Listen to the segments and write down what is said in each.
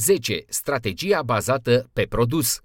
10. Strategia bazată pe produs.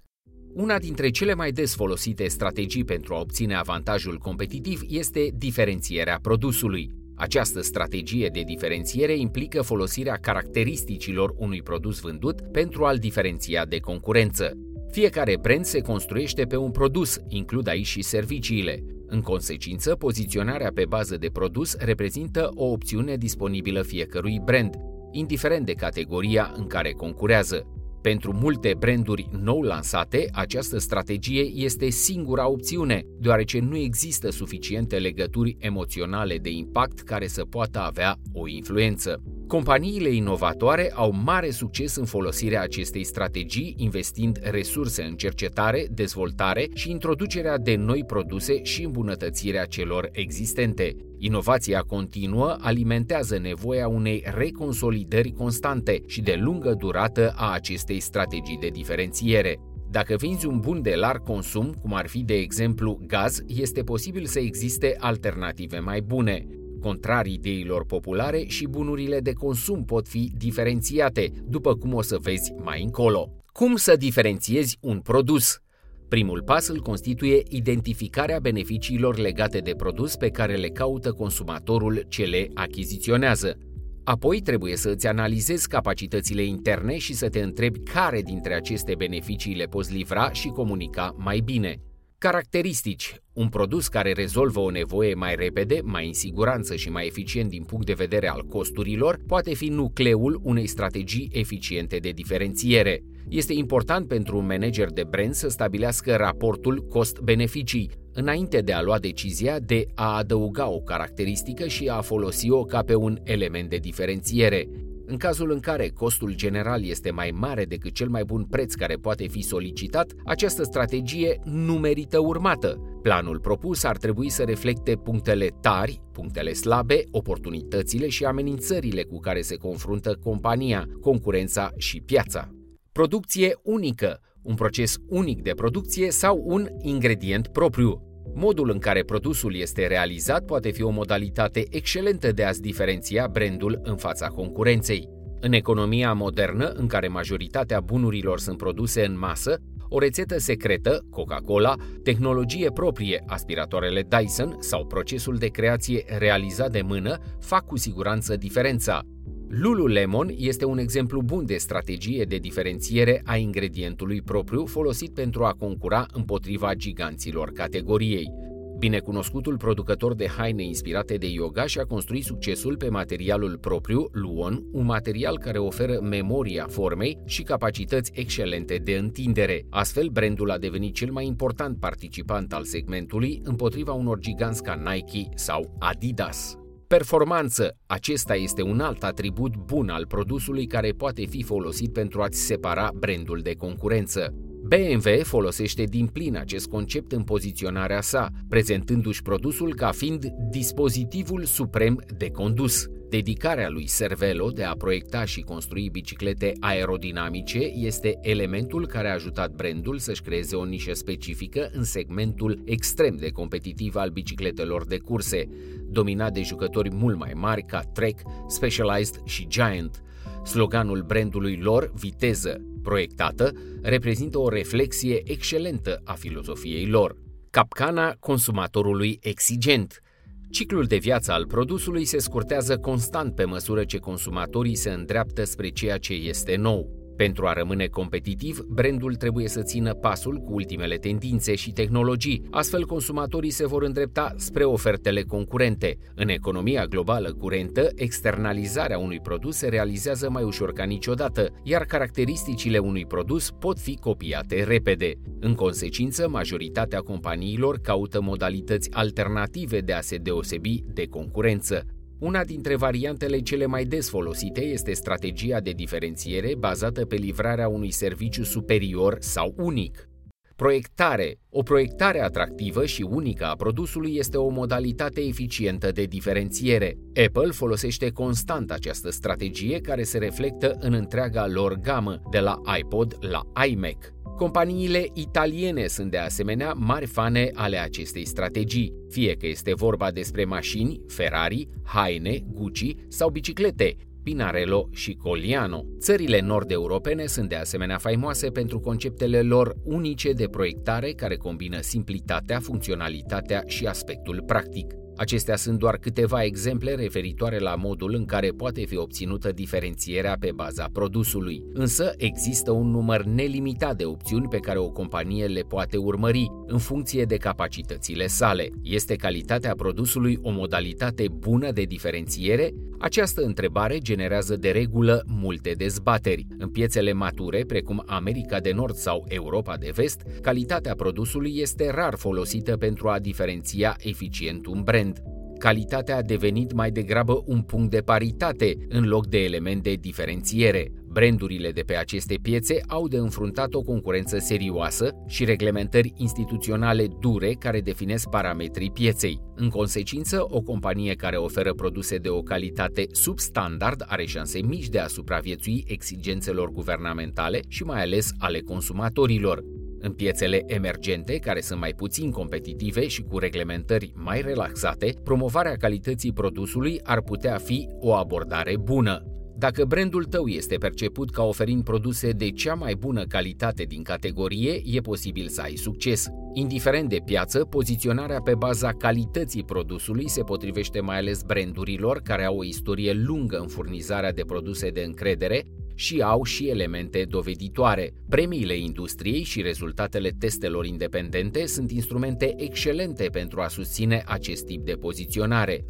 Una dintre cele mai des folosite strategii pentru a obține avantajul competitiv este diferențierea produsului. Această strategie de diferențiere implică folosirea caracteristicilor unui produs vândut pentru a-l diferenția de concurență. Fiecare brand se construiește pe un produs, includ aici și serviciile. În consecință, poziționarea pe bază de produs reprezintă o opțiune disponibilă fiecărui brand, indiferent de categoria în care concurează. Pentru multe branduri nou lansate, această strategie este singura opțiune, deoarece nu există suficiente legături emoționale de impact care să poată avea o influență. Companiile inovatoare au mare succes în folosirea acestei strategii, investind resurse în cercetare, dezvoltare și introducerea de noi produse și îmbunătățirea celor existente. Inovația continuă alimentează nevoia unei reconsolidări constante și de lungă durată a acestei strategii de diferențiere. Dacă vinzi un bun de larg consum, cum ar fi de exemplu gaz, este posibil să existe alternative mai bune. Contrar ideilor populare și bunurile de consum pot fi diferențiate, după cum o să vezi mai încolo. Cum să diferențiezi un produs? Primul pas îl constituie identificarea beneficiilor legate de produs pe care le caută consumatorul ce le achiziționează. Apoi trebuie să îți analizezi capacitățile interne și să te întrebi care dintre aceste beneficii le poți livra și comunica mai bine. Caracteristici. Un produs care rezolvă o nevoie mai repede, mai în siguranță și mai eficient din punct de vedere al costurilor, poate fi nucleul unei strategii eficiente de diferențiere. Este important pentru un manager de brand să stabilească raportul cost-beneficii, înainte de a lua decizia de a adăuga o caracteristică și a folosi-o ca pe un element de diferențiere. În cazul în care costul general este mai mare decât cel mai bun preț care poate fi solicitat, această strategie nu merită urmată. Planul propus ar trebui să reflecte punctele tari, punctele slabe, oportunitățile și amenințările cu care se confruntă compania, concurența și piața. Producție unică, un proces unic de producție sau un ingredient propriu. Modul în care produsul este realizat poate fi o modalitate excelentă de a-ți diferenția brandul în fața concurenței. În economia modernă, în care majoritatea bunurilor sunt produse în masă, o rețetă secretă, Coca-Cola, tehnologie proprie, aspiratoarele Dyson sau procesul de creație realizat de mână fac cu siguranță diferența. Lululemon este un exemplu bun de strategie de diferențiere a ingredientului propriu folosit pentru a concura împotriva giganților categoriei. Binecunoscutul producător de haine inspirate de yoga și-a construit succesul pe materialul propriu, Luon, un material care oferă memoria formei și capacități excelente de întindere. Astfel, brandul a devenit cel mai important participant al segmentului împotriva unor giganți ca Nike sau Adidas. Performanță. Acesta este un alt atribut bun al produsului care poate fi folosit pentru a-ți separa brandul de concurență. BMW folosește din plin acest concept în poziționarea sa, prezentându-și produsul ca fiind dispozitivul suprem de condus. Dedicarea lui Cervelo de a proiecta și construi biciclete aerodinamice este elementul care a ajutat brandul să-și creeze o nișă specifică în segmentul extrem de competitiv al bicicletelor de curse, dominat de jucători mult mai mari ca Trek, Specialized și Giant. Sloganul brandului lor, viteză proiectată, reprezintă o reflexie excelentă a filozofiei lor. Capcana consumatorului exigent – Ciclul de viață al produsului se scurtează constant pe măsură ce consumatorii se îndreaptă spre ceea ce este nou. Pentru a rămâne competitiv, brandul trebuie să țină pasul cu ultimele tendințe și tehnologii, astfel consumatorii se vor îndrepta spre ofertele concurente. În economia globală curentă, externalizarea unui produs se realizează mai ușor ca niciodată, iar caracteristicile unui produs pot fi copiate repede. În consecință, majoritatea companiilor caută modalități alternative de a se deosebi de concurență. Una dintre variantele cele mai des folosite este strategia de diferențiere bazată pe livrarea unui serviciu superior sau unic. Proiectare. O proiectare atractivă și unică a produsului este o modalitate eficientă de diferențiere. Apple folosește constant această strategie care se reflectă în întreaga lor gamă, de la iPod la iMac. Companiile italiene sunt de asemenea mari fane ale acestei strategii, fie că este vorba despre mașini, Ferrari, haine, Gucci sau biciclete. Pinarello și Colliano. Țările nord-europene sunt de asemenea faimoase pentru conceptele lor unice de proiectare care combină simplitatea, funcționalitatea și aspectul practic. Acestea sunt doar câteva exemple referitoare la modul în care poate fi obținută diferențierea pe baza produsului. Însă există un număr nelimitat de opțiuni pe care o companie le poate urmări în funcție de capacitățile sale. Este calitatea produsului o modalitate bună de diferențiere? Această întrebare generează de regulă multe dezbateri. În piețele mature, precum America de Nord sau Europa de Vest, calitatea produsului este rar folosită pentru a diferenția eficient un brand brand. Calitatea a devenit mai degrabă un punct de paritate în loc de element de diferențiere. Brandurile de pe aceste piețe au de înfruntat o concurență serioasă și reglementări instituționale dure care definesc parametrii pieței. În consecință, o companie care oferă produse de o calitate substandard are șanse mici de a supraviețui exigențelor guvernamentale și mai ales ale consumatorilor. În piețele emergente, care sunt mai puțin competitive și cu reglementări mai relaxate, promovarea calității produsului ar putea fi o abordare bună. Dacă brandul tău este perceput ca oferind produse de cea mai bună calitate din categorie, e posibil să ai succes. Indiferent de piață, poziționarea pe baza calității produsului se potrivește mai ales brandurilor care au o istorie lungă în furnizarea de produse de încredere și au și elemente doveditoare. Premiile industriei și rezultatele testelor independente sunt instrumente excelente pentru a susține acest tip de poziționare.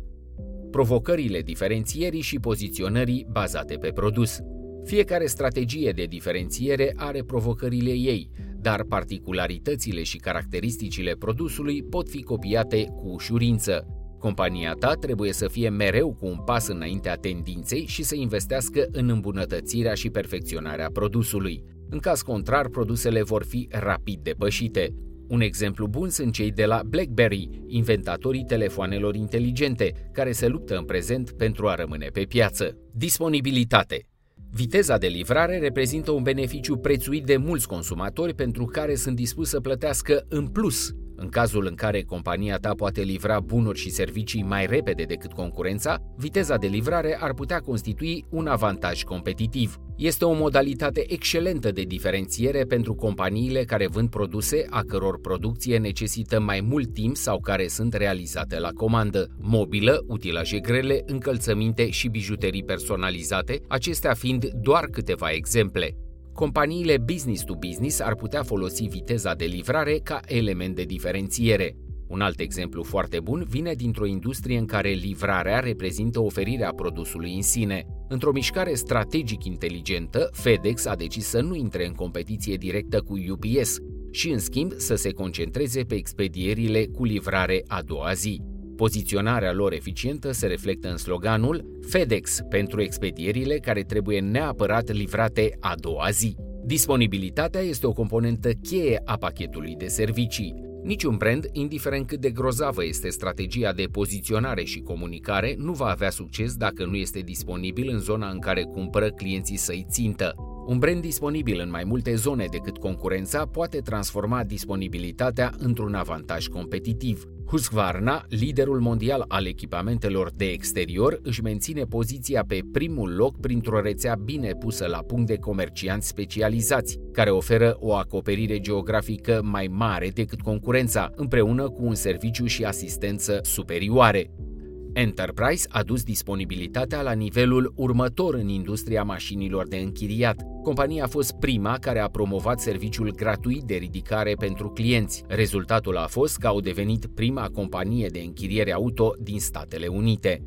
Provocările diferențierii și poziționării bazate pe produs. Fiecare strategie de diferențiere are provocările ei, dar particularitățile și caracteristicile produsului pot fi copiate cu ușurință. Compania ta trebuie să fie mereu cu un pas înaintea tendinței și să investească în îmbunătățirea și perfecționarea produsului. În caz contrar, produsele vor fi rapid depășite. Un exemplu bun sunt cei de la BlackBerry, inventatorii telefoanelor inteligente, care se luptă în prezent pentru a rămâne pe piață. Disponibilitate Viteza de livrare reprezintă un beneficiu prețuit de mulți consumatori pentru care sunt dispuși să plătească în plus în cazul în care compania ta poate livra bunuri și servicii mai repede decât concurența, viteza de livrare ar putea constitui un avantaj competitiv. Este o modalitate excelentă de diferențiere pentru companiile care vând produse a căror producție necesită mai mult timp sau care sunt realizate la comandă. Mobilă, utilaje grele, încălțăminte și bijuterii personalizate, acestea fiind doar câteva exemple companiile business to business ar putea folosi viteza de livrare ca element de diferențiere. Un alt exemplu foarte bun vine dintr-o industrie în care livrarea reprezintă oferirea produsului în sine. Într-o mișcare strategic inteligentă, FedEx a decis să nu intre în competiție directă cu UPS și, în schimb, să se concentreze pe expedierile cu livrare a doua zi. Poziționarea lor eficientă se reflectă în sloganul FedEx pentru expedierile care trebuie neapărat livrate a doua zi. Disponibilitatea este o componentă cheie a pachetului de servicii. Niciun brand, indiferent cât de grozavă este strategia de poziționare și comunicare, nu va avea succes dacă nu este disponibil în zona în care cumpără clienții săi țintă. Un brand disponibil în mai multe zone decât concurența poate transforma disponibilitatea într-un avantaj competitiv. Husqvarna, liderul mondial al echipamentelor de exterior, își menține poziția pe primul loc printr-o rețea bine pusă la punct de comercianți specializați, care oferă o acoperire geografică mai mare decât concurența, împreună cu un serviciu și asistență superioare. Enterprise a dus disponibilitatea la nivelul următor în industria mașinilor de închiriat. Compania a fost prima care a promovat serviciul gratuit de ridicare pentru clienți. Rezultatul a fost că au devenit prima companie de închiriere auto din Statele Unite.